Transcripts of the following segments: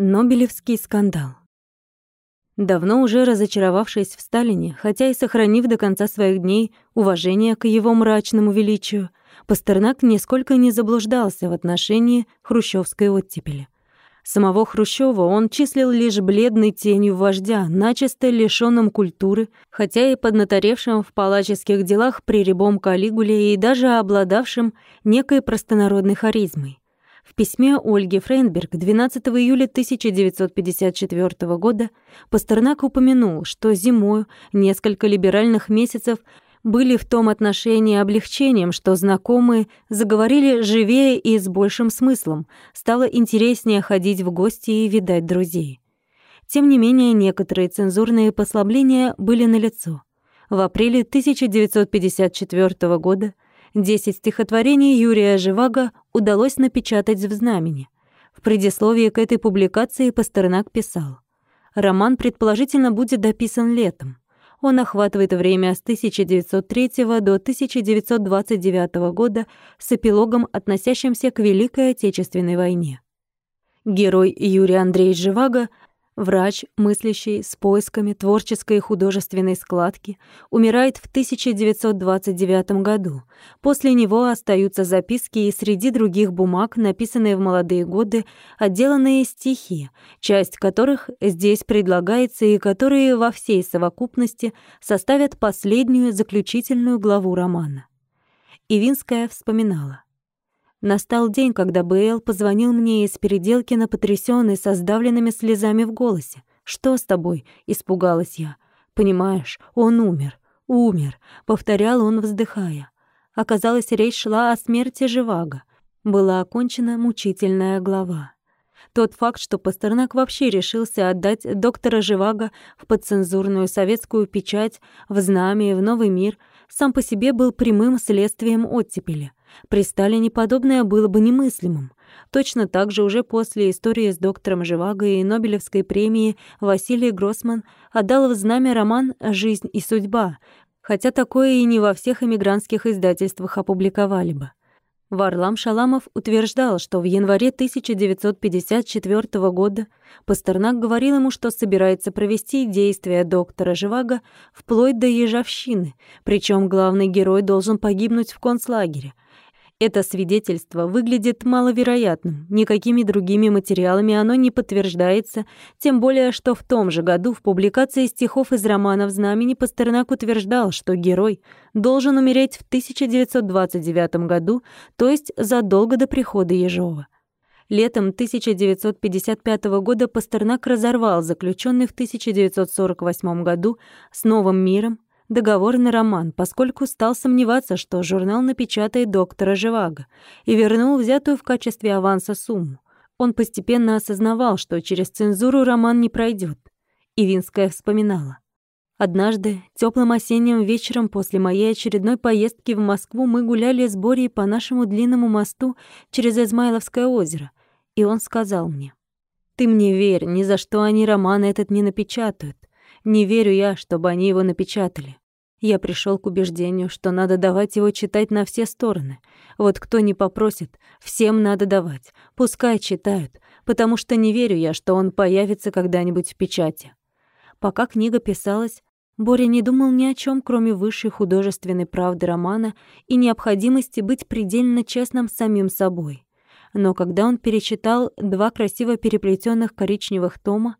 Нобелевский скандал. Давно уже разочаровавшись в Сталине, хотя и сохранив до конца своих дней уважение к его мрачному величию, Пастернак нисколько не заблуждался в отношении хрущевской оттепели. Самого Хрущева он числил лишь бледной тенью вождя, начисто лишённым культуры, хотя и поднаторевшим в палаческих делах при рябом Калигуле и даже обладавшим некой простонародной харизмой. В письме Ольги Фрейнберг 12 июля 1954 года Пастернак упомянул, что зимою несколько либеральных месяцев были в том отношении облегчением, что знакомые заговорили живее и с большим смыслом, стало интереснее ходить в гости и видать друзей. Тем не менее, некоторые цензурные послабления были налицо. В апреле 1954 года Десять стихотворений Юрия Живаго удалось напечатать в «Знамени». В предисловии к этой публикации Пастернак писал «Роман, предположительно, будет дописан летом. Он охватывает время с 1903 до 1929 года с эпилогом, относящимся к Великой Отечественной войне». Герой Юрий Андреевич Живаго Врач, мыслящий, с поисками творческой и художественной складки, умирает в 1929 году. После него остаются записки и среди других бумаг, написанные в молодые годы, отделанные стихи, часть которых здесь предлагается и которые во всей совокупности составят последнюю заключительную главу романа. Ивинская вспоминала. Настал день, когда Бэйл позвонил мне из Переделкина, потрясённый, со сдавленными слезами в голосе. «Что с тобой?» — испугалась я. «Понимаешь, он умер. Умер», — повторял он, вздыхая. Оказалось, речь шла о смерти Живаго. Была окончена мучительная глава. Тот факт, что Пастернак вообще решился отдать доктора Живаго в подцензурную советскую печать, в знамя и в новый мир, сам по себе был прямым следствием оттепели. При Сталине подобное было бы немыслимым. Точно так же уже после истории с доктором Живаго и Нобелевской премии Василий Гроссман отдал в знамя роман «Жизнь и судьба», хотя такое и не во всех эмигрантских издательствах опубликовали бы. Варлам Шаламов утверждал, что в январе 1954 года Пастернак говорил ему, что собирается провести действия доктора Живаго вплоть до Ежовщины, причем главный герой должен погибнуть в концлагере — это свидетельство выглядит маловероятным, никакими другими материалами оно не подтверждается, тем более, что в том же году в публикации стихов из романа «В знамени» Пастернак утверждал, что герой должен умереть в 1929 году, то есть задолго до прихода Ежова. Летом 1955 года Пастернак разорвал заключенный в 1948 году с «Новым миром» договор на роман, поскольку стал сомневаться, что журнал напечатает доктора Живаго, и вернул взятую в качестве аванса сумму. Он постепенно осознавал, что через цензуру роман не пройдет. Ивинская вспоминала. Однажды, теплым осенним вечером после моей очередной поездки в Москву мы гуляли с Борей по нашему длинному мосту через Измайловское озеро, и он сказал мне, «Ты мне верь, ни за что они роман этот не напечатают. Не верю я, чтобы они его напечатали. Я пришел к убеждению, что надо давать его читать на все стороны. Вот кто не попросит, всем надо давать. Пускай читают, потому что не верю я, что он появится когда-нибудь в печати. Пока книга писалась, Боря не думал ни о чем, кроме высшей художественной правды романа и необходимости быть предельно честным с самим собой. Но когда он перечитал два красиво переплетенных коричневых тома,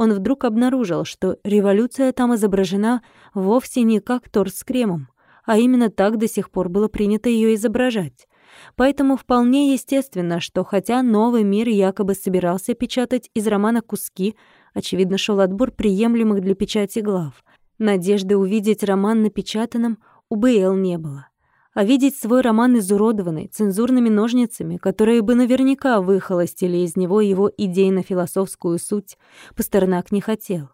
он вдруг обнаружил, что революция там изображена вовсе не как торт с кремом, а именно так до сих пор было принято ее изображать. Поэтому вполне естественно, что хотя новый мир якобы собирался печатать из романа куски, очевидно, шел отбор приемлемых для печати глав. Надежды увидеть роман напечатанным у БЛ не было а видеть свой роман изуродованный цензурными ножницами, которые бы наверняка выхолостили из него его идейно-философскую суть, Пастернак не хотел.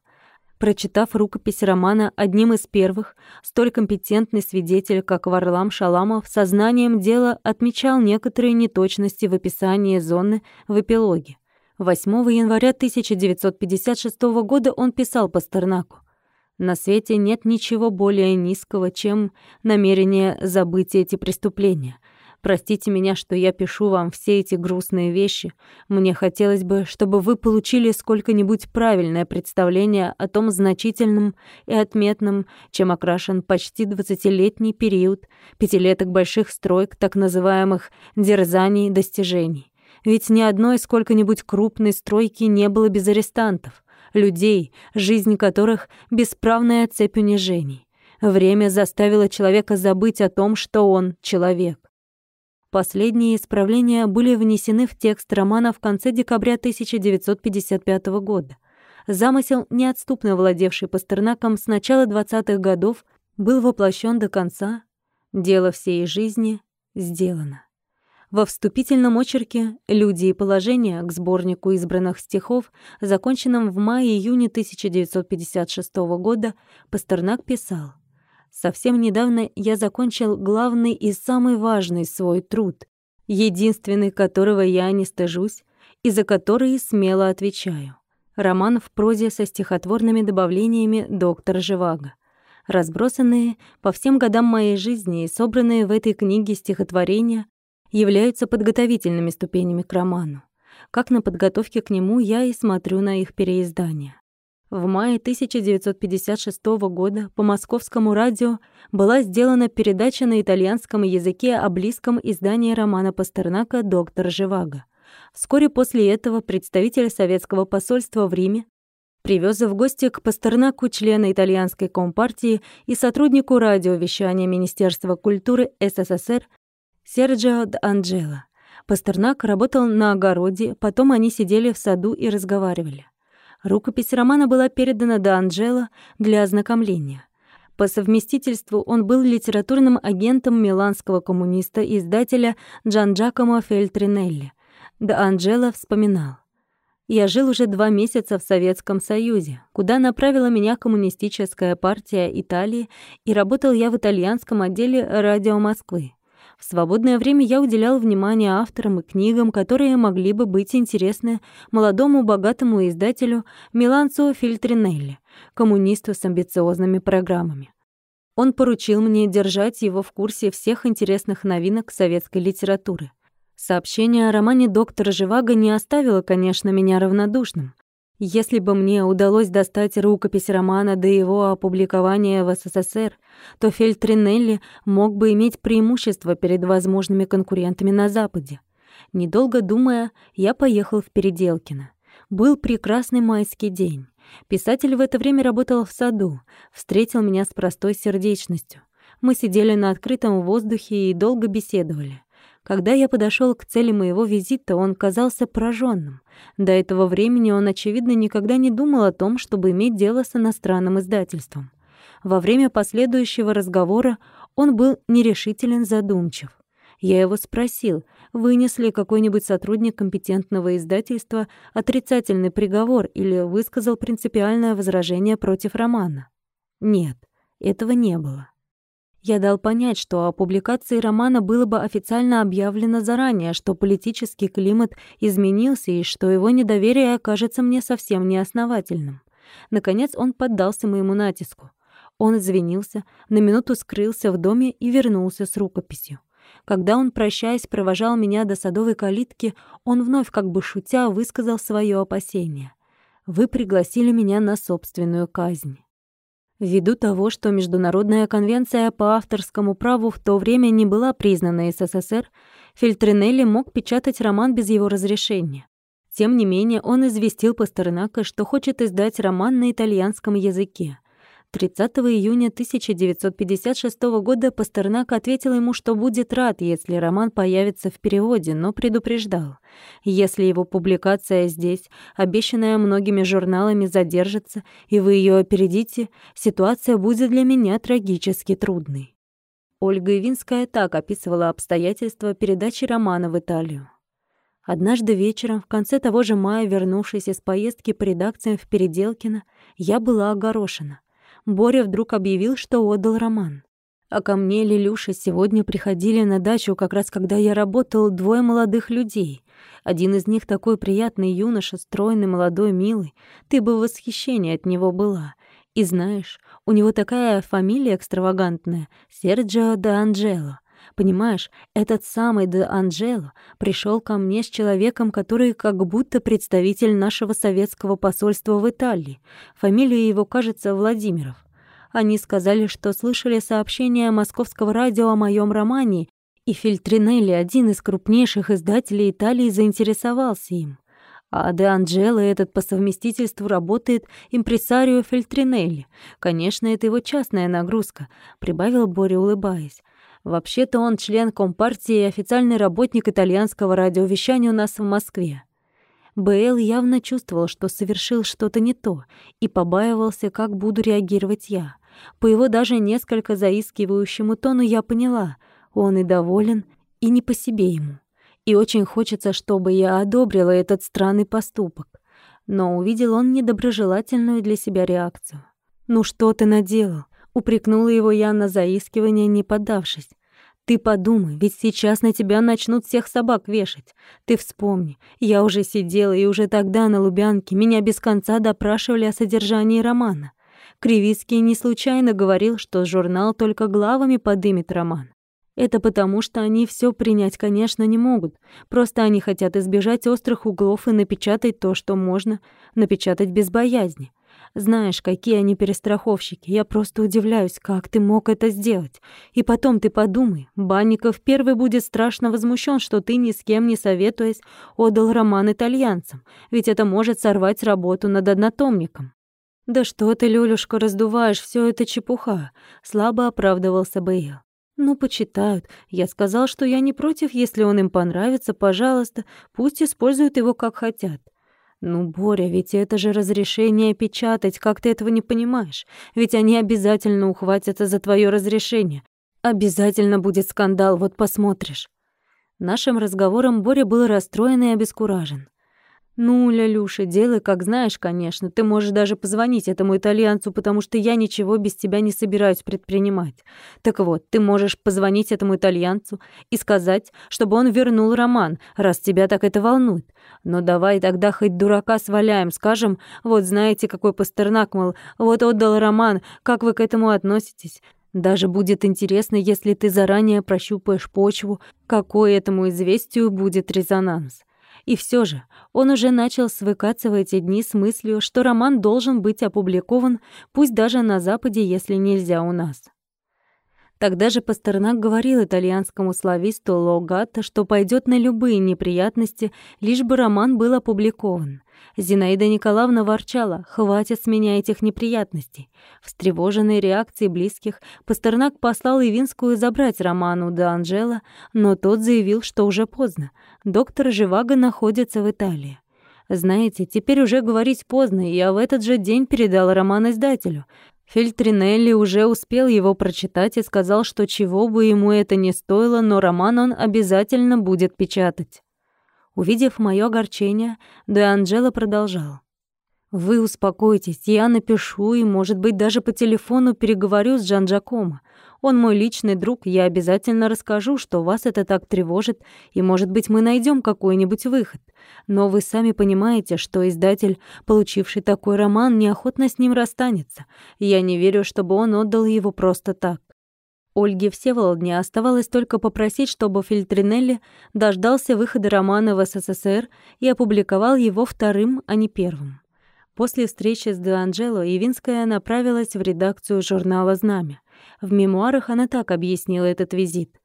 Прочитав рукопись романа одним из первых, столь компетентный свидетель, как Варлам Шаламов, сознанием дела отмечал некоторые неточности в описании зоны в эпилоге. 8 января 1956 года он писал Пастернаку на свете нет ничего более низкого, чем намерение забыть эти преступления. Простите меня, что я пишу вам все эти грустные вещи. Мне хотелось бы, чтобы вы получили сколько-нибудь правильное представление о том значительном и отметном, чем окрашен почти двадцатилетний период пятилеток больших стройк, так называемых «дерзаний достижений». Ведь ни одной сколько-нибудь крупной стройки не было без арестантов, людей, жизнь которых — бесправная цепь унижений. Время заставило человека забыть о том, что он — человек. Последние исправления были внесены в текст романа в конце декабря 1955 года. Замысел, неотступно владевший Пастернаком с начала 20-х годов, был воплощен до конца. Дело всей жизни сделано. Во вступительном очерке «Люди и положение» к сборнику избранных стихов, законченном в мае-июне 1956 года, Пастернак писал — Совсем недавно я закончил главный и самый важный свой труд, единственный которого я не стыжусь и за который смело отвечаю. Роман в прозе со стихотворными добавлениями доктора Живаго. Разбросанные по всем годам моей жизни и собранные в этой книге стихотворения являются подготовительными ступенями к роману. Как на подготовке к нему я и смотрю на их переиздание. В мае 1956 года по московскому радио была сделана передача на итальянском языке о близком издании романа Пастернака «Доктор Живаго». Вскоре после этого представитель советского посольства в Риме привез в гости к Пастернаку члена итальянской компартии и сотруднику радиовещания Министерства культуры СССР Серджио Д'Анджело. Пастернак работал на огороде, потом они сидели в саду и разговаривали. Рукопись романа была передана до Анджело для ознакомления. По совместительству он был литературным агентом миланского коммуниста-издателя Джан Джакомо Фельтринелли. До Анджело вспоминал. «Я жил уже два месяца в Советском Союзе, куда направила меня Коммунистическая партия Италии, и работал я в итальянском отделе «Радио Москвы». В свободное время я уделял внимание авторам и книгам, которые могли бы быть интересны молодому богатому издателю Миланцу Фильтринелли, коммунисту с амбициозными программами. Он поручил мне держать его в курсе всех интересных новинок советской литературы. Сообщение о романе доктора Живаго не оставило, конечно, меня равнодушным. Если бы мне удалось достать рукопись романа до его опубликования в СССР, то Фельтринелли мог бы иметь преимущество перед возможными конкурентами на Западе. Недолго думая, я поехал в Переделкино. Был прекрасный майский день. Писатель в это время работал в саду, встретил меня с простой сердечностью. Мы сидели на открытом воздухе и долго беседовали. Когда я подошел к цели моего визита, он казался пораженным. До этого времени он, очевидно, никогда не думал о том, чтобы иметь дело с иностранным издательством. Во время последующего разговора он был нерешителен задумчив. Я его спросил, вынес ли какой-нибудь сотрудник компетентного издательства отрицательный приговор или высказал принципиальное возражение против романа. Нет, этого не было. Я дал понять, что о публикации романа было бы официально объявлено заранее, что политический климат изменился и что его недоверие окажется мне совсем неосновательным. Наконец он поддался моему натиску. Он извинился, на минуту скрылся в доме и вернулся с рукописью. Когда он, прощаясь, провожал меня до садовой калитки, он вновь, как бы шутя, высказал свое опасение. «Вы пригласили меня на собственную казнь». Ввиду того, что Международная конвенция по авторскому праву в то время не была признана СССР, Фельтринелли мог печатать роман без его разрешения. Тем не менее, он известил Пастернака, что хочет издать роман на итальянском языке. 30 июня 1956 года Пастернак ответил ему, что будет рад, если роман появится в переводе, но предупреждал. Если его публикация здесь, обещанная многими журналами, задержится, и вы ее опередите, ситуация будет для меня трагически трудной. Ольга Ивинская так описывала обстоятельства передачи романа в Италию. Однажды вечером, в конце того же мая, вернувшись из поездки по редакциям в Переделкино, я была огорошена. Боря вдруг объявил, что отдал роман. А ко мне, Лилюша, сегодня приходили на дачу, как раз когда я работал, двое молодых людей. Один из них такой приятный юноша, стройный, молодой, милый. Ты бы в восхищении от него была. И знаешь, у него такая фамилия экстравагантная — Серджио де Анджело. Понимаешь, этот самый Де Анджело пришел ко мне с человеком, который как будто представитель нашего советского посольства в Италии. Фамилия его, кажется, Владимиров. Они сказали, что слышали сообщение московского радио о моем романе, и Фильтринелли, один из крупнейших издателей Италии, заинтересовался им. А Де Анджело этот по совместительству работает импресарио Фильтринелли. Конечно, это его частная нагрузка, прибавил Боря, улыбаясь. Вообще-то он член Компартии и официальный работник итальянского радиовещания у нас в Москве. Бэйл явно чувствовал, что совершил что-то не то, и побаивался, как буду реагировать я. По его даже несколько заискивающему тону я поняла, он и доволен, и не по себе ему. И очень хочется, чтобы я одобрила этот странный поступок. Но увидел он недоброжелательную для себя реакцию. «Ну что ты наделал?» — упрекнула его я на заискивание, не поддавшись. Ты подумай, ведь сейчас на тебя начнут всех собак вешать. Ты вспомни, я уже сидела, и уже тогда на Лубянке меня без конца допрашивали о содержании романа. Кривицкий не случайно говорил, что журнал только главами подымет роман. Это потому, что они все принять, конечно, не могут. Просто они хотят избежать острых углов и напечатать то, что можно напечатать без боязни. Знаешь, какие они перестраховщики. Я просто удивляюсь, как ты мог это сделать. И потом ты подумай, Банников первый будет страшно возмущен, что ты ни с кем не советуясь отдал роман итальянцам, ведь это может сорвать работу над однотомником. «Да что ты, Лёлюшка, раздуваешь, все это чепуха», — слабо оправдывался Бейл. «Ну, почитают. Я сказал, что я не против, если он им понравится, пожалуйста, пусть используют его как хотят». «Ну, Боря, ведь это же разрешение печатать, как ты этого не понимаешь? Ведь они обязательно ухватятся за твое разрешение. Обязательно будет скандал, вот посмотришь». Нашим разговором Боря был расстроен и обескуражен. «Ну, Лялюша, делай, как знаешь, конечно. Ты можешь даже позвонить этому итальянцу, потому что я ничего без тебя не собираюсь предпринимать. Так вот, ты можешь позвонить этому итальянцу и сказать, чтобы он вернул роман, раз тебя так это волнует. Но давай тогда хоть дурака сваляем, скажем, вот знаете, какой Пастернак, мол, вот отдал роман, как вы к этому относитесь? Даже будет интересно, если ты заранее прощупаешь почву, какой этому известию будет резонанс. И все же он уже начал свыкаться в эти дни с мыслью, что роман должен быть опубликован, пусть даже на Западе, если нельзя у нас. Тогда же Пастернак говорил итальянскому слависту Логатто, что пойдет на любые неприятности, лишь бы роман был опубликован. Зинаида Николаевна ворчала, хватит с меня этих неприятностей. Встревоженной реакцией близких, Пастернак послал Ивинскую забрать роман у Анжела, но тот заявил, что уже поздно. Доктор Живаго находится в Италии. Знаете, теперь уже говорить поздно, и я в этот же день передал роман издателю. Фильтринелли уже успел его прочитать и сказал, что чего бы ему это ни стоило, но роман он обязательно будет печатать. Увидев моё огорчение, Де продолжал. «Вы успокойтесь, я напишу и, может быть, даже по телефону переговорю с Джан Джакомо. Он мой личный друг, я обязательно расскажу, что вас это так тревожит, и, может быть, мы найдем какой-нибудь выход. Но вы сами понимаете, что издатель, получивший такой роман, неохотно с ним расстанется. Я не верю, чтобы он отдал его просто так. Ольге Всеволодне оставалось только попросить, чтобы Фильтринелли дождался выхода романа в СССР и опубликовал его вторым, а не первым. После встречи с Де Анджело Явинская направилась в редакцию журнала «Знамя». В мемуарах она так объяснила этот визит.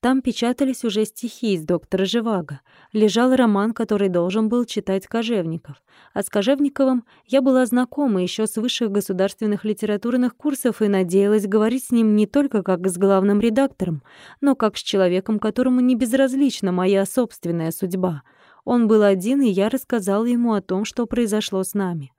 Там печатались уже стихи из доктора Живаго. Лежал роман, который должен был читать Кожевников. А с Кожевниковым я была знакома еще с высших государственных литературных курсов и надеялась говорить с ним не только как с главным редактором, но как с человеком, которому не безразлична моя собственная судьба. Он был один, и я рассказала ему о том, что произошло с нами.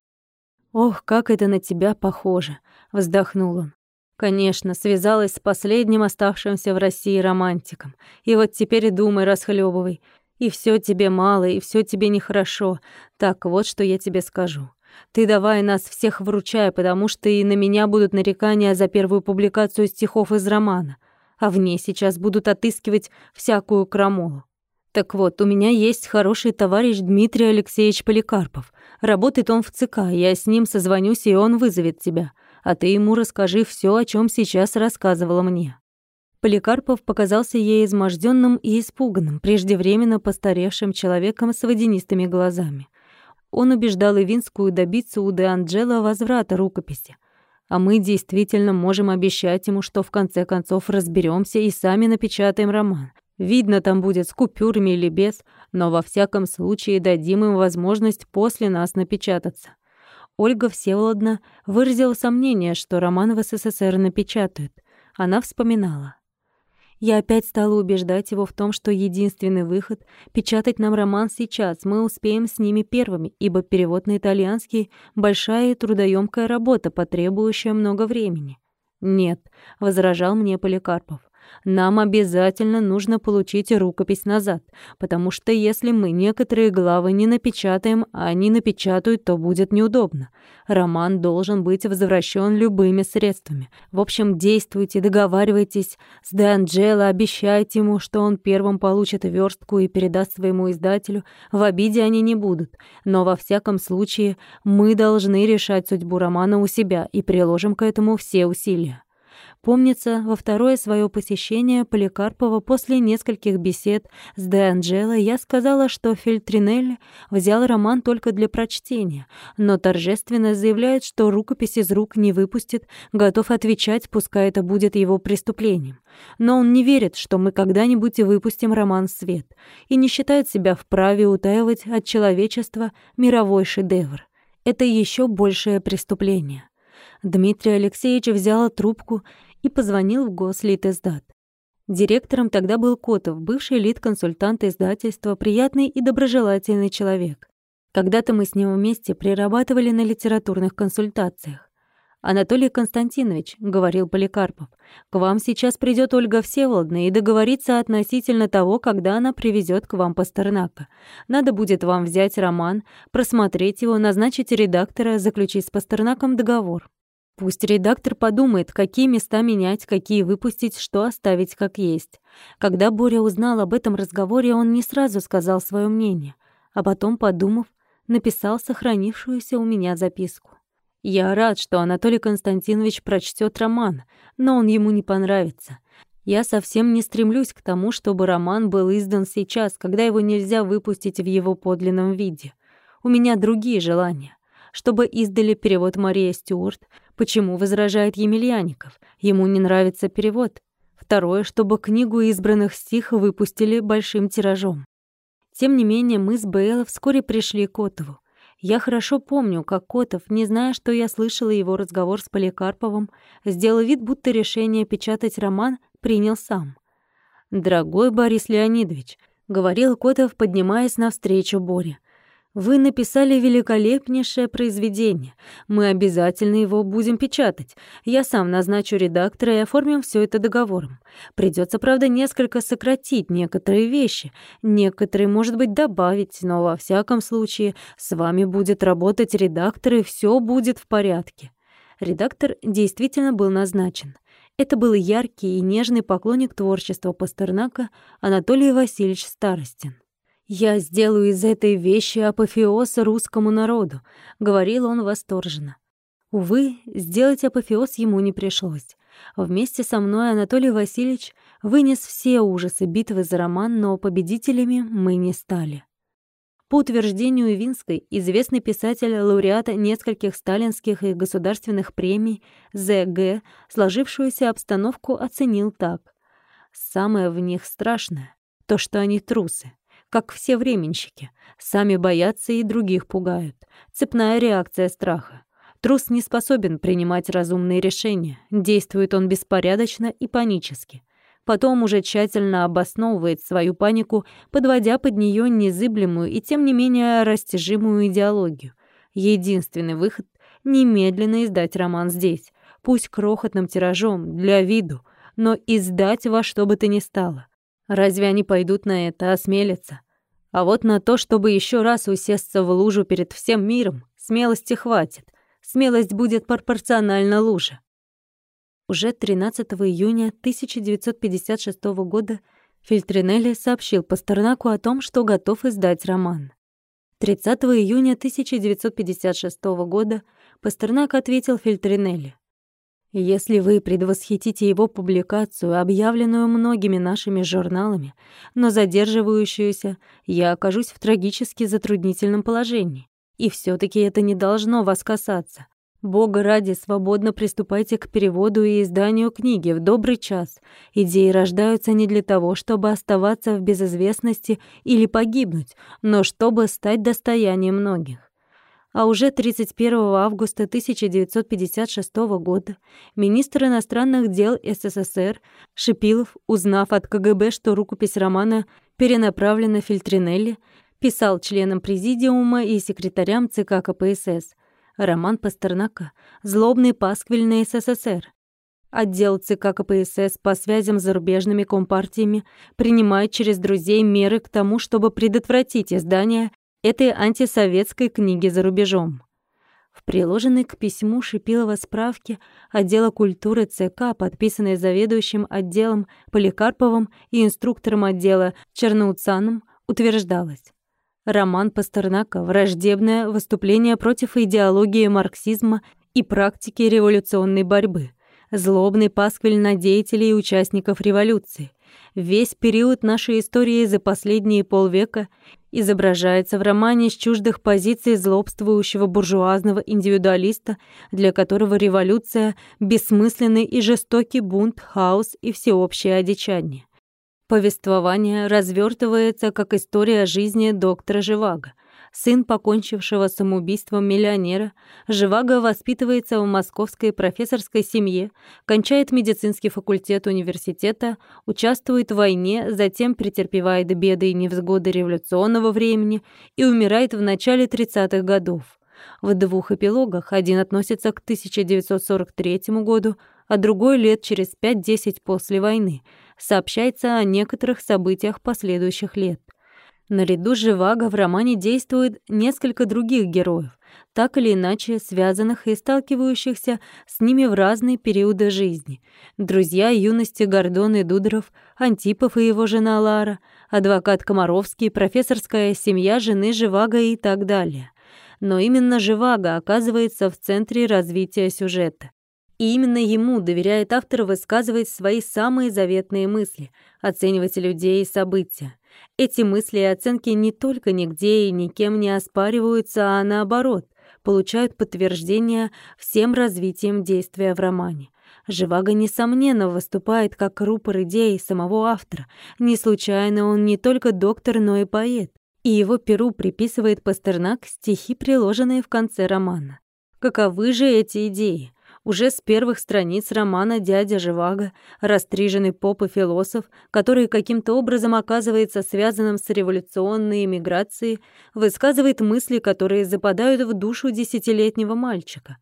«Ох, как это на тебя похоже!» — вздохнул он. Конечно, связалась с последним оставшимся в России романтиком. И вот теперь и думай, расхлебывай. И все тебе мало, и все тебе нехорошо. Так вот, что я тебе скажу. Ты давай нас всех вручай, потому что и на меня будут нарекания за первую публикацию стихов из романа. А в ней сейчас будут отыскивать всякую крамолу. Так вот, у меня есть хороший товарищ Дмитрий Алексеевич Поликарпов. Работает он в ЦК, я с ним созвонюсь, и он вызовет тебя а ты ему расскажи все, о чем сейчас рассказывала мне». Поликарпов показался ей изможденным и испуганным, преждевременно постаревшим человеком с водянистыми глазами. Он убеждал Ивинскую добиться у Де Анджело возврата рукописи. А мы действительно можем обещать ему, что в конце концов разберемся и сами напечатаем роман. Видно, там будет с купюрами или без, но во всяком случае дадим им возможность после нас напечататься. Ольга Всеволодна выразила сомнение, что роман в СССР напечатают. Она вспоминала. Я опять стала убеждать его в том, что единственный выход — печатать нам роман сейчас. Мы успеем с ними первыми, ибо перевод на итальянский — большая и трудоемкая работа, потребующая много времени. «Нет», — возражал мне Поликарпов. Нам обязательно нужно получить рукопись назад, потому что если мы некоторые главы не напечатаем, а они напечатают, то будет неудобно. Роман должен быть возвращен любыми средствами. В общем, действуйте, договаривайтесь с Де обещайте ему, что он первым получит верстку и передаст своему издателю. В обиде они не будут. Но во всяком случае, мы должны решать судьбу романа у себя и приложим к этому все усилия. Помнится, во второе свое посещение Поликарпова после нескольких бесед с Де Анджело я сказала, что Фельтринелли взял роман только для прочтения, но торжественно заявляет, что рукопись из рук не выпустит, готов отвечать, пускай это будет его преступлением. Но он не верит, что мы когда-нибудь выпустим роман в свет, и не считает себя вправе утаивать от человечества мировой шедевр. Это еще большее преступление. Дмитрий Алексеевич взял трубку и позвонил в Гослитиздат. Директором тогда был Котов, бывший лид-консультант издательства, приятный и доброжелательный человек. Когда-то мы с ним вместе прирабатывали на литературных консультациях. «Анатолий Константинович», — говорил Поликарпов, — «к вам сейчас придет Ольга Всеволодна и договорится относительно того, когда она привезет к вам Пастернака. Надо будет вам взять роман, просмотреть его, назначить редактора, заключить с Пастернаком договор. Пусть редактор подумает, какие места менять, какие выпустить, что оставить как есть. Когда Боря узнал об этом разговоре, он не сразу сказал свое мнение, а потом, подумав, написал сохранившуюся у меня записку. «Я рад, что Анатолий Константинович прочтет роман, но он ему не понравится. Я совсем не стремлюсь к тому, чтобы роман был издан сейчас, когда его нельзя выпустить в его подлинном виде. У меня другие желания чтобы издали перевод Мария Стюарт. Почему возражает Емельяников? Ему не нравится перевод. Второе, чтобы книгу избранных стих выпустили большим тиражом. Тем не менее, мы с Бэйла вскоре пришли к Котову. Я хорошо помню, как Котов, не зная, что я слышала его разговор с Поликарповым, сделал вид, будто решение печатать роман принял сам. «Дорогой Борис Леонидович», — говорил Котов, поднимаясь навстречу Боре, — вы написали великолепнейшее произведение. Мы обязательно его будем печатать. Я сам назначу редактора и оформим все это договором. Придется, правда, несколько сократить некоторые вещи, некоторые, может быть, добавить, но во всяком случае с вами будет работать редактор, и все будет в порядке. Редактор действительно был назначен. Это был яркий и нежный поклонник творчества Пастернака Анатолий Васильевич Старостин. «Я сделаю из этой вещи апофеоз русскому народу», — говорил он восторженно. Увы, сделать апофеоз ему не пришлось. Вместе со мной Анатолий Васильевич вынес все ужасы битвы за роман, но победителями мы не стали. По утверждению Винской, известный писатель, лауреат нескольких сталинских и государственных премий, З.Г., сложившуюся обстановку оценил так. «Самое в них страшное — то, что они трусы как все временщики. Сами боятся и других пугают. Цепная реакция страха. Трус не способен принимать разумные решения. Действует он беспорядочно и панически. Потом уже тщательно обосновывает свою панику, подводя под нее незыблемую и тем не менее растяжимую идеологию. Единственный выход — немедленно издать роман здесь, пусть крохотным тиражом, для виду, но издать во что бы то ни стало. Разве они пойдут на это, осмелятся? А вот на то, чтобы еще раз усесться в лужу перед всем миром, смелости хватит. Смелость будет пропорциональна луже. Уже 13 июня 1956 года Фильтринелли сообщил Пастернаку о том, что готов издать роман. 30 июня 1956 года Пастернак ответил Фильтринелли. Если вы предвосхитите его публикацию, объявленную многими нашими журналами, но задерживающуюся, я окажусь в трагически затруднительном положении. И все таки это не должно вас касаться. Бога ради, свободно приступайте к переводу и изданию книги в добрый час. Идеи рождаются не для того, чтобы оставаться в безызвестности или погибнуть, но чтобы стать достоянием многих а уже 31 августа 1956 года министр иностранных дел СССР Шипилов, узнав от КГБ, что рукопись романа перенаправлена Фильтринелли, писал членам президиума и секретарям ЦК КПСС Роман Пастернака «Злобный пасквиль на СССР». Отдел ЦК КПСС по связям с зарубежными компартиями принимает через друзей меры к тому, чтобы предотвратить издание этой антисоветской книги за рубежом. В приложенной к письму Шипилова справке отдела культуры ЦК, подписанной заведующим отделом Поликарповым и инструктором отдела Черноуцаном, утверждалось. Роман Пастернака «Враждебное выступление против идеологии марксизма и практики революционной борьбы», злобный пасквиль на деятелей и участников революции. Весь период нашей истории за последние полвека изображается в романе с чуждых позиций злобствующего буржуазного индивидуалиста, для которого революция — бессмысленный и жестокий бунт, хаос и всеобщее одичание. Повествование развертывается как история жизни доктора Живаго, сын покончившего самоубийством миллионера, Живаго воспитывается в московской профессорской семье, кончает медицинский факультет университета, участвует в войне, затем претерпевает беды и невзгоды революционного времени и умирает в начале 30-х годов. В двух эпилогах один относится к 1943 году, а другой лет через 5-10 после войны. Сообщается о некоторых событиях последующих лет. Наряду с Живаго в романе действует несколько других героев, так или иначе связанных и сталкивающихся с ними в разные периоды жизни. Друзья юности Гордон и Дудоров, Антипов и его жена Лара, адвокат Комаровский, профессорская семья жены Живаго и так далее. Но именно Живаго оказывается в центре развития сюжета. И именно ему доверяет автор высказывать свои самые заветные мысли, оценивать людей и события. Эти мысли и оценки не только нигде и никем не оспариваются, а наоборот, получают подтверждение всем развитием действия в романе. Живаго, несомненно, выступает как рупор идей самого автора. Не случайно он не только доктор, но и поэт. И его перу приписывает Пастернак стихи, приложенные в конце романа. Каковы же эти идеи? Уже с первых страниц романа «Дядя Живаго», растриженный поп и философ, который каким-то образом оказывается связанным с революционной эмиграцией, высказывает мысли, которые западают в душу десятилетнего мальчика.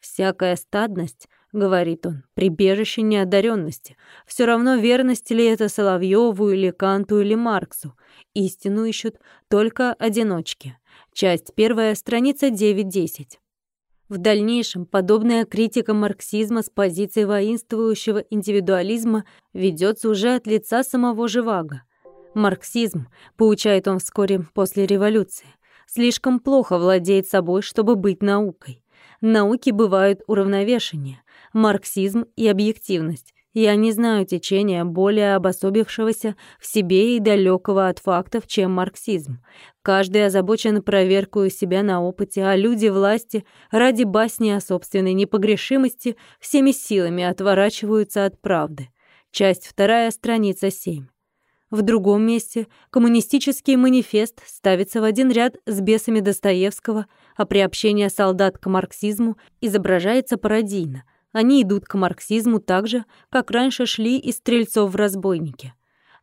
«Всякая стадность, — говорит он, — прибежище неодаренности. Все равно верность ли это Соловьеву или Канту или Марксу. Истину ищут только одиночки». Часть первая, страница 9-10. В дальнейшем подобная критика марксизма с позиции воинствующего индивидуализма ведется уже от лица самого Живаго. Марксизм, поучает он вскоре после революции, слишком плохо владеет собой, чтобы быть наукой. Науки бывают уравновешения, марксизм и объективность, я не знаю течения, более обособившегося в себе и далекого от фактов, чем марксизм. Каждый озабочен проверкой себя на опыте, а люди власти ради басни о собственной непогрешимости всеми силами отворачиваются от правды. Часть вторая, страница 7. В другом месте коммунистический манифест ставится в один ряд с бесами Достоевского, а приобщение солдат к марксизму изображается пародийно – они идут к марксизму так же, как раньше шли из стрельцов в разбойники.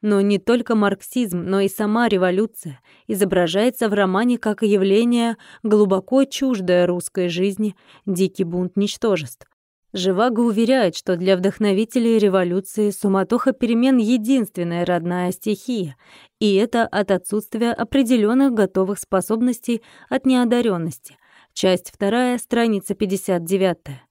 Но не только марксизм, но и сама революция изображается в романе как явление глубоко чуждое русской жизни, дикий бунт ничтожеств. Живаго уверяет, что для вдохновителей революции суматоха перемен — единственная родная стихия, и это от отсутствия определенных готовых способностей от неодаренности. Часть вторая, страница 59.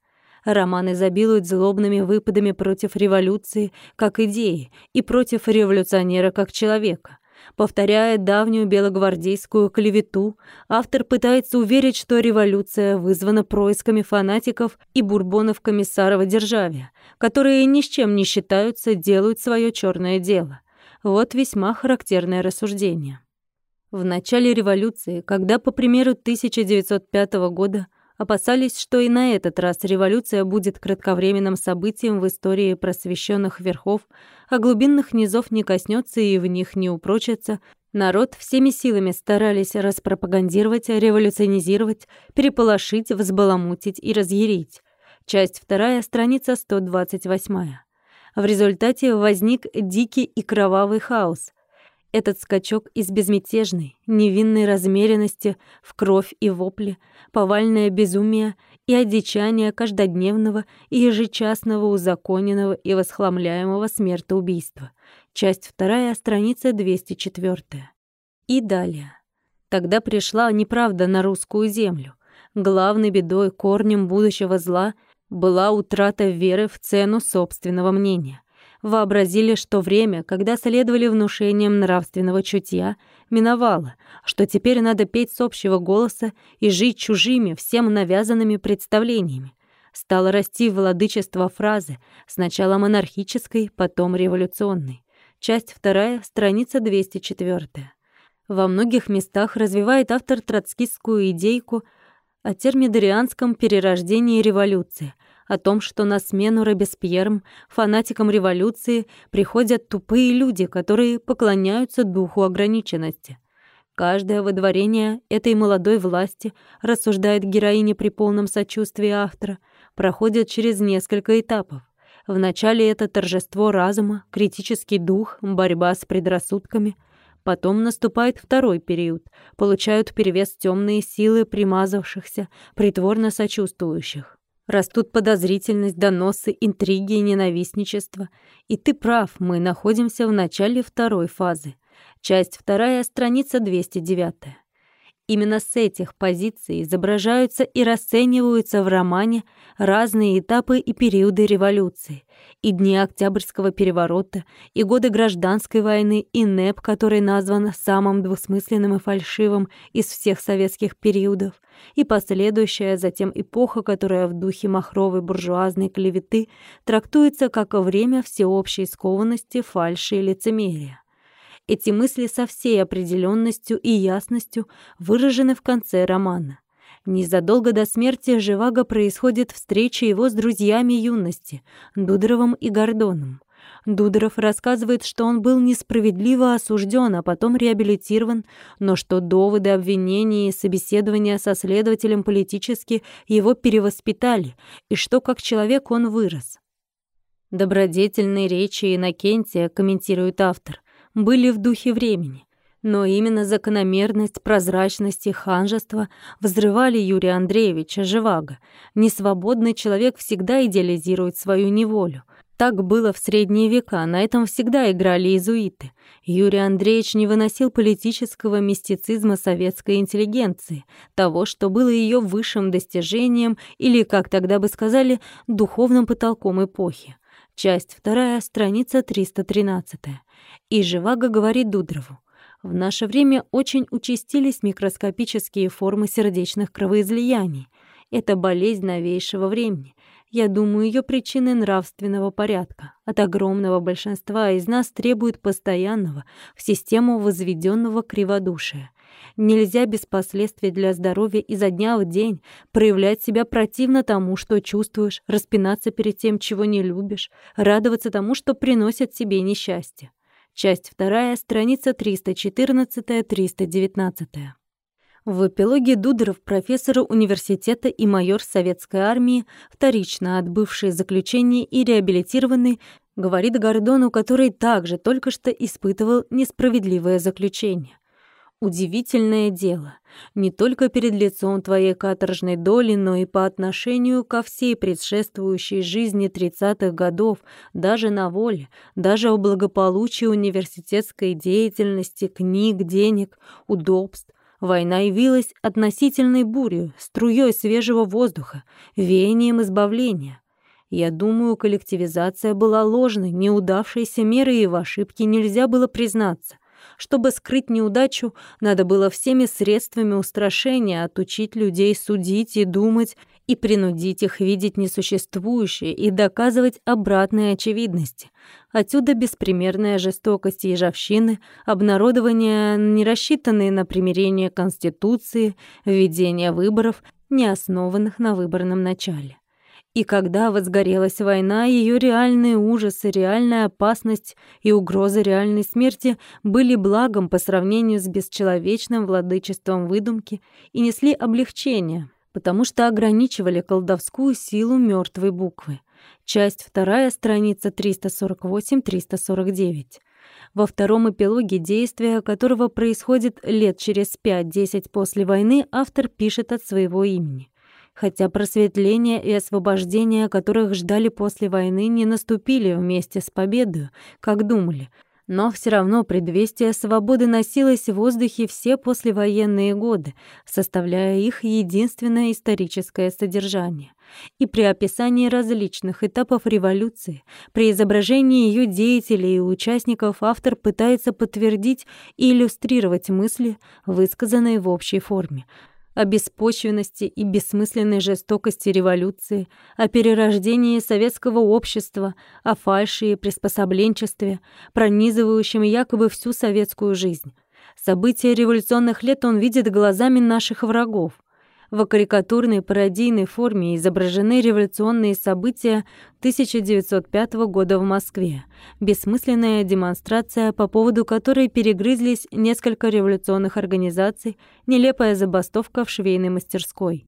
Роман изобилует злобными выпадами против революции как идеи и против революционера как человека. Повторяя давнюю белогвардейскую клевету, автор пытается уверить, что революция вызвана происками фанатиков и бурбонов комиссарова державия, которые ни с чем не считаются, делают свое черное дело. Вот весьма характерное рассуждение. В начале революции, когда, по примеру 1905 года, опасались, что и на этот раз революция будет кратковременным событием в истории просвещенных верхов, а глубинных низов не коснется и в них не упрочится, народ всеми силами старались распропагандировать, революционизировать, переполошить, взбаламутить и разъярить. Часть вторая, страница 128. В результате возник дикий и кровавый хаос — этот скачок из безмятежной, невинной размеренности в кровь и вопли, повальное безумие и одичание каждодневного и ежечасного узаконенного и восхламляемого смертоубийства. Часть вторая, страница 204. И далее. Тогда пришла неправда на русскую землю. Главной бедой, корнем будущего зла была утрата веры в цену собственного мнения — вообразили, что время, когда следовали внушениям нравственного чутья, миновало, что теперь надо петь с общего голоса и жить чужими, всем навязанными представлениями. Стало расти владычество фразы, сначала монархической, потом революционной. Часть вторая, страница 204. Во многих местах развивает автор троцкистскую идейку о термидорианском перерождении революции, о том, что на смену Робеспьерам, фанатикам революции, приходят тупые люди, которые поклоняются духу ограниченности. Каждое выдворение этой молодой власти, рассуждает героиня при полном сочувствии автора, проходит через несколько этапов. Вначале это торжество разума, критический дух, борьба с предрассудками. Потом наступает второй период. Получают перевес темные силы примазавшихся, притворно сочувствующих. Растут подозрительность, доносы, интриги и ненавистничество. И ты прав, мы находимся в начале второй фазы. Часть вторая, страница 209. Именно с этих позиций изображаются и расцениваются в романе разные этапы и периоды революции, и дни Октябрьского переворота, и годы Гражданской войны, и НЭП, который назван самым двусмысленным и фальшивым из всех советских периодов, и последующая затем эпоха, которая в духе махровой буржуазной клеветы трактуется как время всеобщей скованности, фальши и лицемерия. Эти мысли со всей определенностью и ясностью выражены в конце романа. Незадолго до смерти Живаго происходит встреча его с друзьями юности, Дудоровым и Гордоном. Дудоров рассказывает, что он был несправедливо осужден, а потом реабилитирован, но что доводы обвинения и собеседования со следователем политически его перевоспитали, и что как человек он вырос. Добродетельные речи Иннокентия, комментирует автор, были в духе времени. Но именно закономерность, прозрачность и ханжество взрывали Юрия Андреевича Живаго. Несвободный человек всегда идеализирует свою неволю. Так было в средние века, на этом всегда играли иезуиты. Юрий Андреевич не выносил политического мистицизма советской интеллигенции, того, что было ее высшим достижением или, как тогда бы сказали, духовным потолком эпохи. Часть вторая, страница 313. И Живаго говорит Дудрову. В наше время очень участились микроскопические формы сердечных кровоизлияний. Это болезнь новейшего времени. Я думаю, ее причины нравственного порядка. От огромного большинства из нас требует постоянного, в систему возведенного криводушия. Нельзя без последствий для здоровья изо дня в день проявлять себя противно тому, что чувствуешь, распинаться перед тем, чего не любишь, радоваться тому, что приносит тебе несчастье. Часть вторая, страница 314-319. В эпилоге Дудоров, профессор университета и майор советской армии, вторично отбывший заключение и реабилитированный, говорит Гордону, который также только что испытывал несправедливое заключение. Удивительное дело. Не только перед лицом твоей каторжной доли, но и по отношению ко всей предшествующей жизни тридцатых годов, даже на воле, даже о благополучии университетской деятельности, книг, денег, удобств. Война явилась относительной бурей, струей свежего воздуха, веянием избавления. Я думаю, коллективизация была ложной, неудавшейся мерой, и в ошибке нельзя было признаться Чтобы скрыть неудачу, надо было всеми средствами устрашения отучить людей судить и думать, и принудить их видеть несуществующее и доказывать обратные очевидности. Отсюда беспримерная жестокость ежовщины, обнародование, не рассчитанные на примирение Конституции, введение выборов, не основанных на выборном начале. И когда возгорелась война, ее реальные ужасы, реальная опасность и угроза реальной смерти были благом по сравнению с бесчеловечным владычеством выдумки и несли облегчение, потому что ограничивали колдовскую силу мертвой буквы. Часть вторая, страница 348-349. Во втором эпилоге действия, которого происходит лет через 5-10 после войны, автор пишет от своего имени хотя просветление и освобождение, которых ждали после войны, не наступили вместе с победой, как думали. Но все равно предвестие свободы носилось в воздухе все послевоенные годы, составляя их единственное историческое содержание. И при описании различных этапов революции, при изображении ее деятелей и участников автор пытается подтвердить и иллюстрировать мысли, высказанные в общей форме, о беспочвенности и бессмысленной жестокости революции, о перерождении советского общества, о фальши и приспособленчестве, пронизывающем якобы всю советскую жизнь. События революционных лет он видит глазами наших врагов. В карикатурной пародийной форме изображены революционные события 1905 года в Москве. Бессмысленная демонстрация, по поводу которой перегрызлись несколько революционных организаций, нелепая забастовка в швейной мастерской.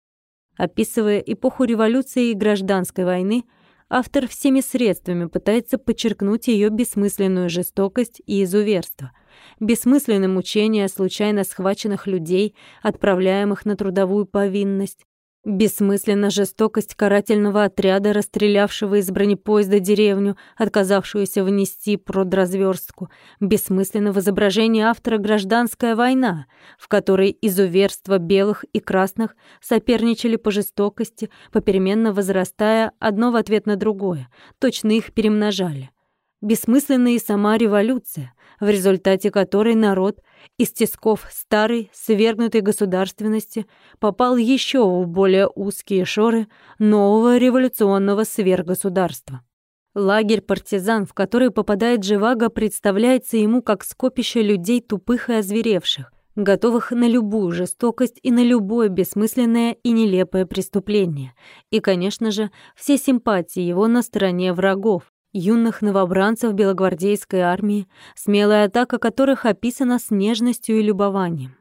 Описывая эпоху революции и гражданской войны, автор всеми средствами пытается подчеркнуть ее бессмысленную жестокость и изуверство – бессмысленное мучение случайно схваченных людей, отправляемых на трудовую повинность, Бессмысленна жестокость карательного отряда, расстрелявшего из бронепоезда деревню, отказавшуюся внести продразверстку. Бессмысленно в изображении автора гражданская война, в которой изуверства белых и красных соперничали по жестокости, попеременно возрастая одно в ответ на другое, точно их перемножали. Бессмысленна и сама революция, в результате которой народ из тисков старой, свергнутой государственности попал еще в более узкие шоры нового революционного сверхгосударства. Лагерь партизан, в который попадает Живаго, представляется ему как скопище людей тупых и озверевших, готовых на любую жестокость и на любое бессмысленное и нелепое преступление. И, конечно же, все симпатии его на стороне врагов, юных новобранцев белогвардейской армии, смелая атака которых описана с нежностью и любованием.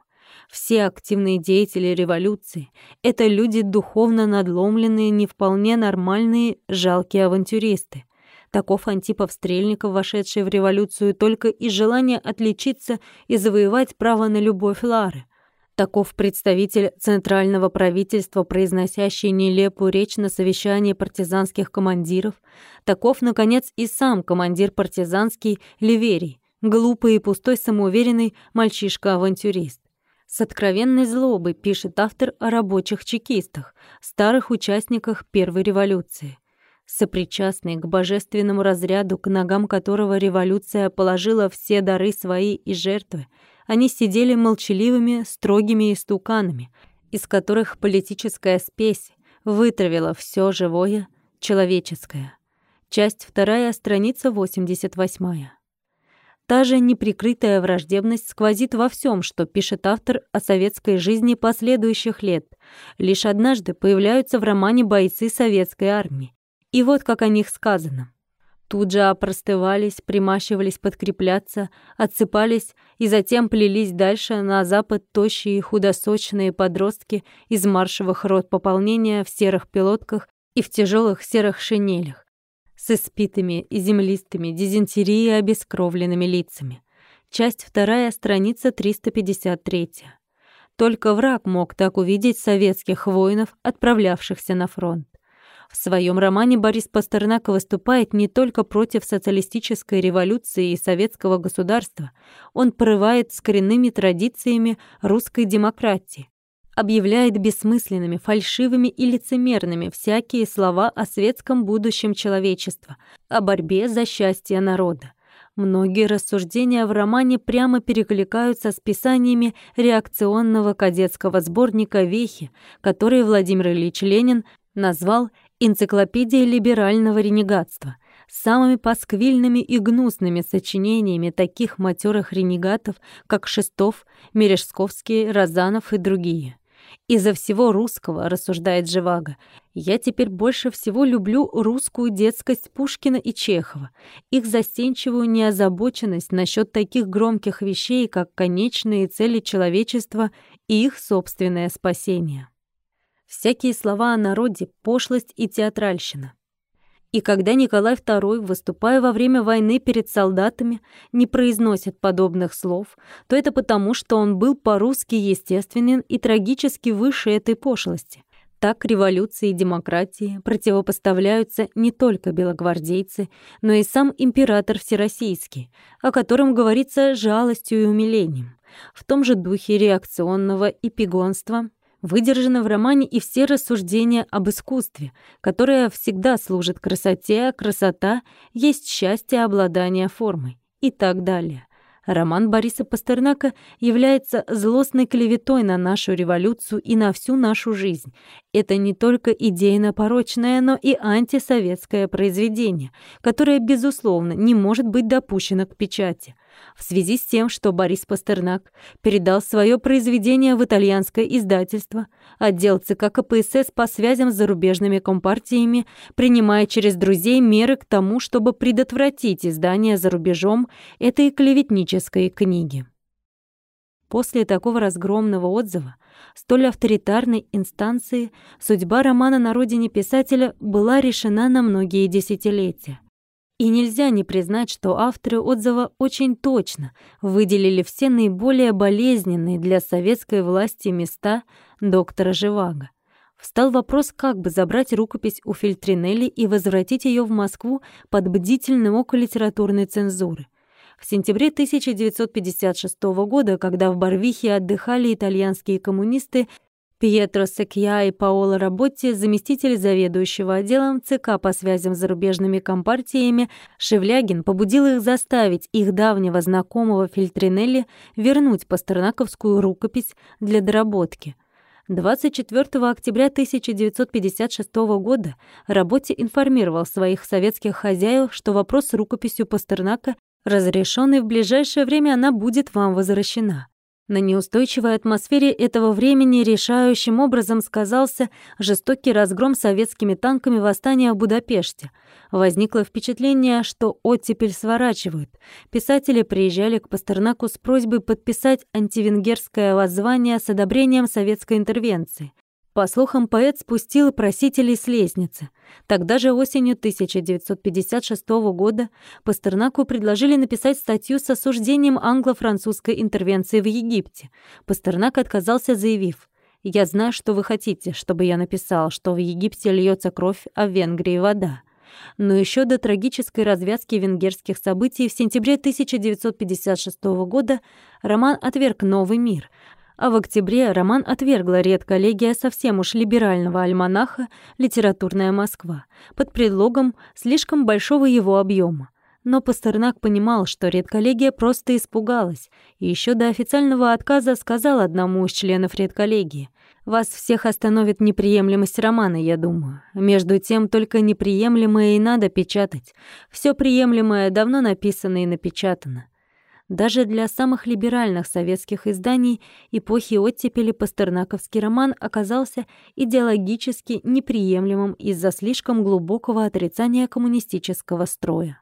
Все активные деятели революции — это люди духовно надломленные, не вполне нормальные, жалкие авантюристы. Таков Антипов Стрельников, вошедший в революцию только из желания отличиться и завоевать право на любовь Лары. Таков представитель центрального правительства, произносящий нелепую речь на совещании партизанских командиров. Таков, наконец, и сам командир партизанский Ливерий, глупый и пустой самоуверенный мальчишка-авантюрист. С откровенной злобой пишет автор о рабочих чекистах, старых участниках Первой революции. Сопричастный к божественному разряду, к ногам которого революция положила все дары свои и жертвы, они сидели молчаливыми, строгими истуканами, из которых политическая спесь вытравила все живое, человеческое. Часть вторая, страница 88. Та же неприкрытая враждебность сквозит во всем, что пишет автор о советской жизни последующих лет. Лишь однажды появляются в романе бойцы советской армии. И вот как о них сказано. Тут же опростывались, примащивались подкрепляться, отсыпались и затем плелись дальше на запад тощие худосочные подростки из маршевых рот пополнения в серых пилотках и в тяжелых серых шинелях, с испитыми и землистыми дизентерией обескровленными лицами. Часть вторая, страница 353. Только враг мог так увидеть советских воинов, отправлявшихся на фронт. В своем романе Борис Пастернак выступает не только против социалистической революции и советского государства, он порывает с коренными традициями русской демократии, объявляет бессмысленными, фальшивыми и лицемерными всякие слова о светском будущем человечества, о борьбе за счастье народа. Многие рассуждения в романе прямо перекликаются с писаниями реакционного кадетского сборника «Вехи», который Владимир Ильич Ленин назвал «энциклопедией либерального ренегатства», самыми пасквильными и гнусными сочинениями таких матерых ренегатов, как Шестов, Мережковский, Розанов и другие. Из-за всего русского, рассуждает Живаго, я теперь больше всего люблю русскую детскость Пушкина и Чехова, их застенчивую неозабоченность насчет таких громких вещей, как конечные цели человечества и их собственное спасение. Всякие слова о народе — пошлость и театральщина. И когда Николай II, выступая во время войны перед солдатами, не произносит подобных слов, то это потому, что он был по-русски естественен и трагически выше этой пошлости. Так революции и демократии противопоставляются не только белогвардейцы, но и сам император Всероссийский, о котором говорится жалостью и умилением. В том же духе реакционного эпигонства Выдержаны в романе и все рассуждения об искусстве, которое всегда служит красоте, а красота есть счастье обладания формой и так далее. Роман Бориса Пастернака является злостной клеветой на нашу революцию и на всю нашу жизнь. Это не только идейно-порочное, но и антисоветское произведение, которое, безусловно, не может быть допущено к печати в связи с тем, что Борис Пастернак передал свое произведение в итальянское издательство, отдел ЦК КПСС по связям с зарубежными компартиями, принимая через друзей меры к тому, чтобы предотвратить издание за рубежом этой клеветнической книги. После такого разгромного отзыва, столь авторитарной инстанции, судьба романа на родине писателя была решена на многие десятилетия. И нельзя не признать, что авторы отзыва очень точно выделили все наиболее болезненные для советской власти места доктора Живаго. Встал вопрос, как бы забрать рукопись у Фильтринелли и возвратить ее в Москву под бдительным око литературной цензуры. В сентябре 1956 года, когда в Барвихе отдыхали итальянские коммунисты, Пьетро Секья и Паоло Работти, заместитель заведующего отделом ЦК по связям с зарубежными компартиями, Шевлягин побудил их заставить их давнего знакомого Фильтринелли вернуть пастернаковскую рукопись для доработки. 24 октября 1956 года Работти информировал своих советских хозяев, что вопрос с рукописью Пастернака разрешен и в ближайшее время она будет вам возвращена. На неустойчивой атмосфере этого времени решающим образом сказался жестокий разгром советскими танками восстания в Будапеште. Возникло впечатление, что оттепель сворачивают. Писатели приезжали к Пастернаку с просьбой подписать антивенгерское воззвание с одобрением советской интервенции. По слухам, поэт спустил просителей с лестницы. Тогда же осенью 1956 года Пастернаку предложили написать статью с осуждением англо-французской интервенции в Египте. Пастернак отказался, заявив, «Я знаю, что вы хотите, чтобы я написал, что в Египте льется кровь, а в Венгрии вода». Но еще до трагической развязки венгерских событий в сентябре 1956 года роман отверг «Новый мир», а в октябре роман отвергла редколлегия совсем уж либерального альманаха «Литературная Москва» под предлогом слишком большого его объема. Но Пастернак понимал, что редколлегия просто испугалась, и еще до официального отказа сказал одному из членов редколлегии «Вас всех остановит неприемлемость романа, я думаю. Между тем, только неприемлемое и надо печатать. Все приемлемое давно написано и напечатано. Даже для самых либеральных советских изданий эпохи оттепели пастернаковский роман оказался идеологически неприемлемым из-за слишком глубокого отрицания коммунистического строя.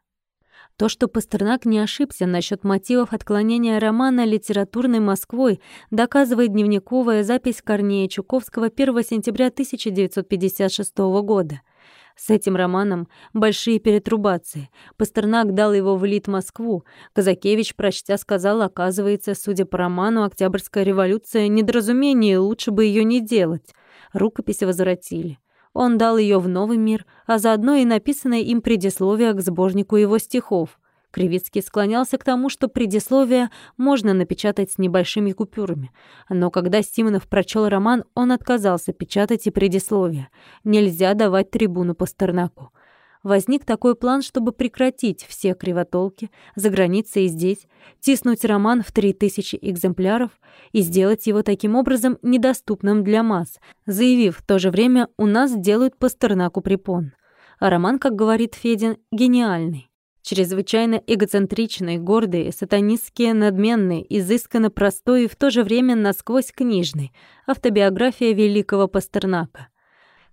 То, что Пастернак не ошибся насчет мотивов отклонения романа литературной Москвой, доказывает дневниковая запись Корнея Чуковского 1 сентября 1956 года. С этим романом большие перетрубации. Пастернак дал его в Лит Москву. Казакевич, прочтя, сказал, оказывается, судя по роману «Октябрьская революция» недоразумение, лучше бы ее не делать. Рукопись возвратили. Он дал ее в новый мир, а заодно и написанное им предисловие к сборнику его стихов. Кривицкий склонялся к тому, что предисловие можно напечатать с небольшими купюрами. Но когда Симонов прочел роман, он отказался печатать и предисловие. Нельзя давать трибуну Пастернаку. возник такой план, чтобы прекратить все кривотолки за границей и здесь, тиснуть роман в 3000 экземпляров и сделать его таким образом недоступным для масс, заявив в то же время «у нас делают Пастернаку препон». А роман, как говорит Федин, гениальный. Чрезвычайно эгоцентричный, гордый, сатанистские, надменный, изысканно простой и в то же время насквозь книжный. Автобиография великого Пастернака.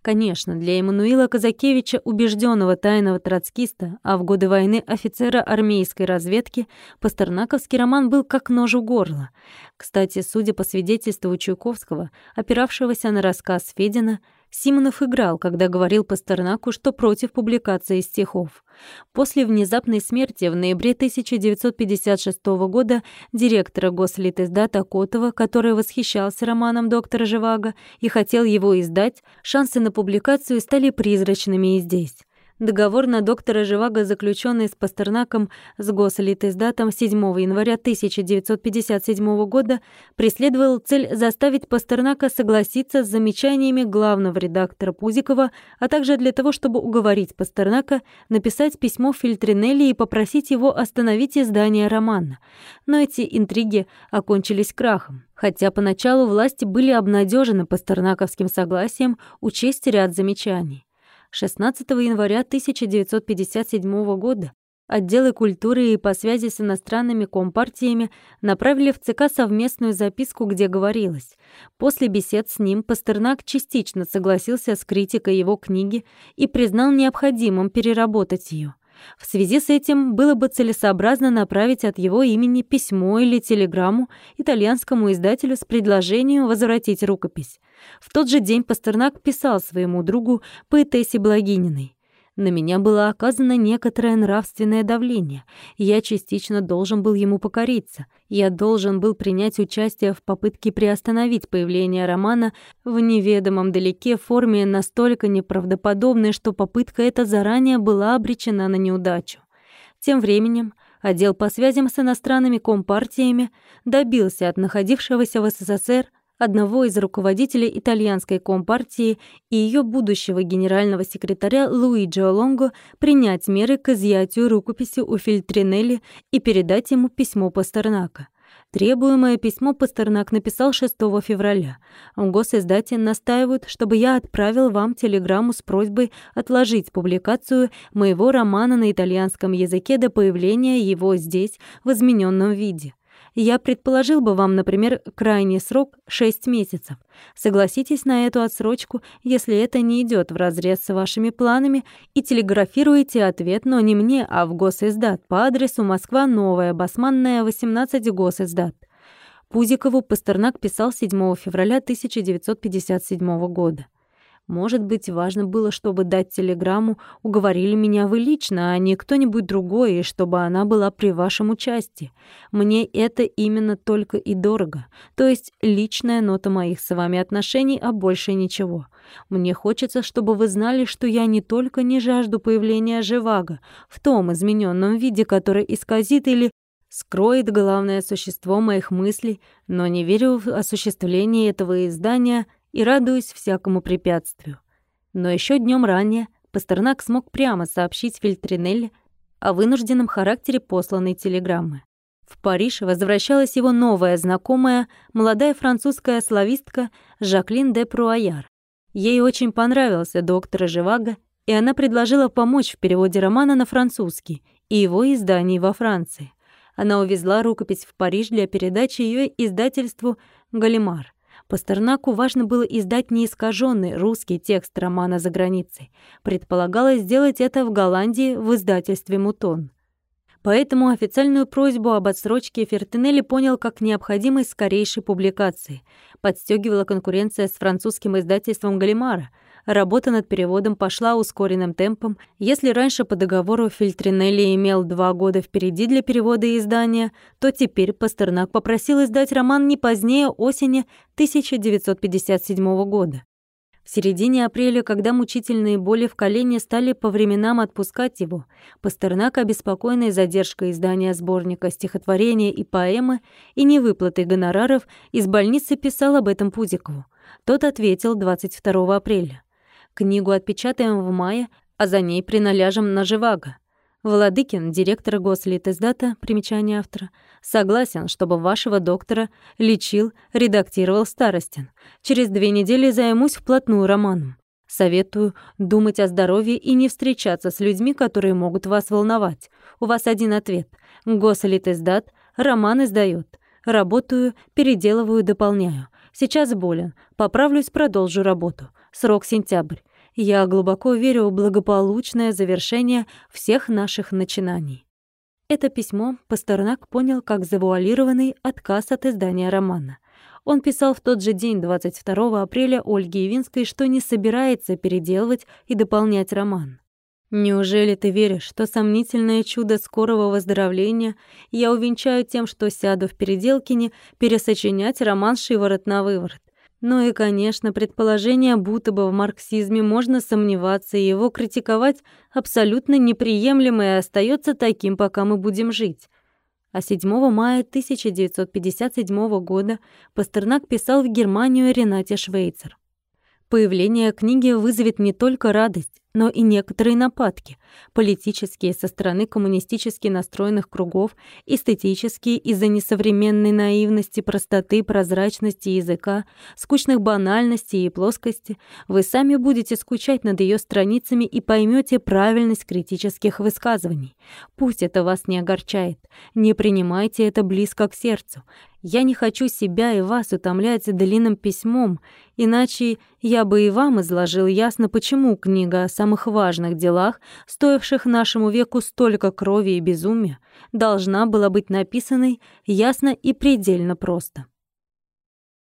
Конечно, для Эммануила Казакевича, убежденного тайного троцкиста, а в годы войны офицера армейской разведки, пастернаковский роман был как нож у горла. Кстати, судя по свидетельству Чуйковского, опиравшегося на рассказ Федина, Симонов играл, когда говорил Пастернаку, что против публикации стихов. После внезапной смерти в ноябре 1956 года директора Гослитиздата Котова, который восхищался романом доктора Живаго и хотел его издать, шансы на публикацию стали призрачными и здесь. Договор на доктора Живаго, заключенный с Пастернаком с Гослитиздатом 7 января 1957 года, преследовал цель заставить Пастернака согласиться с замечаниями главного редактора Пузикова, а также для того, чтобы уговорить Пастернака написать письмо Фильтринелли и попросить его остановить издание романа. Но эти интриги окончились крахом. Хотя поначалу власти были обнадежены пастернаковским согласием учесть ряд замечаний. 16 января 1957 года отделы культуры и по связи с иностранными компартиями направили в ЦК совместную записку, где говорилось. После бесед с ним Пастернак частично согласился с критикой его книги и признал необходимым переработать ее. В связи с этим было бы целесообразно направить от его имени письмо или телеграмму итальянскому издателю с предложением возвратить рукопись. В тот же день Пастернак писал своему другу, поэтессе Благининой. На меня было оказано некоторое нравственное давление, я частично должен был ему покориться. Я должен был принять участие в попытке приостановить появление романа в неведомом далеке форме настолько неправдоподобной, что попытка эта заранее была обречена на неудачу. Тем временем отдел по связям с иностранными компартиями добился от находившегося в СССР одного из руководителей итальянской компартии и ее будущего генерального секретаря Луиджио Лонго принять меры к изъятию рукописи у Фильтринелли и передать ему письмо Пастернака. Требуемое письмо Пастернак написал 6 февраля. В госиздате настаивают, чтобы я отправил вам телеграмму с просьбой отложить публикацию моего романа на итальянском языке до появления его здесь в измененном виде. Я предположил бы вам, например, крайний срок — 6 месяцев. Согласитесь на эту отсрочку, если это не идет вразрез с вашими планами, и телеграфируйте ответ, но не мне, а в госиздат по адресу Москва, Новая, Басманная, 18, госиздат. Пузикову Пастернак писал 7 февраля 1957 года. Может быть, важно было, чтобы дать телеграмму, уговорили меня вы лично, а не кто-нибудь другой, и чтобы она была при вашем участии. Мне это именно только и дорого. То есть личная нота моих с вами отношений, а больше ничего. Мне хочется, чтобы вы знали, что я не только не жажду появления Живаго в том измененном виде, который исказит или скроет главное существо моих мыслей, но не верю в осуществление этого издания — и радуюсь всякому препятствию. Но еще днем ранее Пастернак смог прямо сообщить Фильтринелли о вынужденном характере посланной телеграммы. В Париж возвращалась его новая знакомая, молодая французская славистка Жаклин де Пруаяр. Ей очень понравился доктор Живаго, и она предложила помочь в переводе романа на французский и его издании во Франции. Она увезла рукопись в Париж для передачи ее издательству «Галимар». Пастернаку важно было издать неискаженный русский текст романа за границей. Предполагалось сделать это в Голландии в издательстве «Мутон». Поэтому официальную просьбу об отсрочке Фертинелли понял как необходимость скорейшей публикации. Подстегивала конкуренция с французским издательством «Галимара», Работа над переводом пошла ускоренным темпом. Если раньше по договору Фильтринелли имел два года впереди для перевода и издания, то теперь Пастернак попросил издать роман не позднее осени 1957 года. В середине апреля, когда мучительные боли в колене стали по временам отпускать его, Пастернак, обеспокоенный задержкой издания сборника стихотворения и поэмы и невыплатой гонораров, из больницы писал об этом Пузикову. Тот ответил 22 апреля. Книгу отпечатаем в мае, а за ней приналяжем на Живаго. Владыкин, директор Гослитиздата, примечание автора, согласен, чтобы вашего доктора лечил, редактировал Старостин. Через две недели займусь вплотную романом. Советую думать о здоровье и не встречаться с людьми, которые могут вас волновать. У вас один ответ. Гослитиздат роман издает. Работаю, переделываю, дополняю. Сейчас болен. Поправлюсь, продолжу работу. Срок сентябрь. Я глубоко верю в благополучное завершение всех наших начинаний. Это письмо Пастернак понял как завуалированный отказ от издания романа. Он писал в тот же день, 22 апреля, Ольге Явинской, что не собирается переделывать и дополнять роман. «Неужели ты веришь, что сомнительное чудо скорого выздоровления я увенчаю тем, что сяду в Переделкине пересочинять роман «Шиворот на выворот»? Ну и, конечно, предположение, будто бы в марксизме можно сомневаться и его критиковать абсолютно неприемлемо и остается таким, пока мы будем жить. А 7 мая 1957 года Пастернак писал в Германию Ренате Швейцер. Появление книги вызовет не только радость, но и некоторые нападки, политические со стороны коммунистически настроенных кругов, эстетические из-за несовременной наивности, простоты, прозрачности языка, скучных банальностей и плоскости. Вы сами будете скучать над ее страницами и поймете правильность критических высказываний. Пусть это вас не огорчает. Не принимайте это близко к сердцу. Я не хочу себя и вас утомлять длинным письмом, иначе я бы и вам изложил ясно, почему книга о самых важных делах, стоивших нашему веку столько крови и безумия, должна была быть написанной ясно и предельно просто.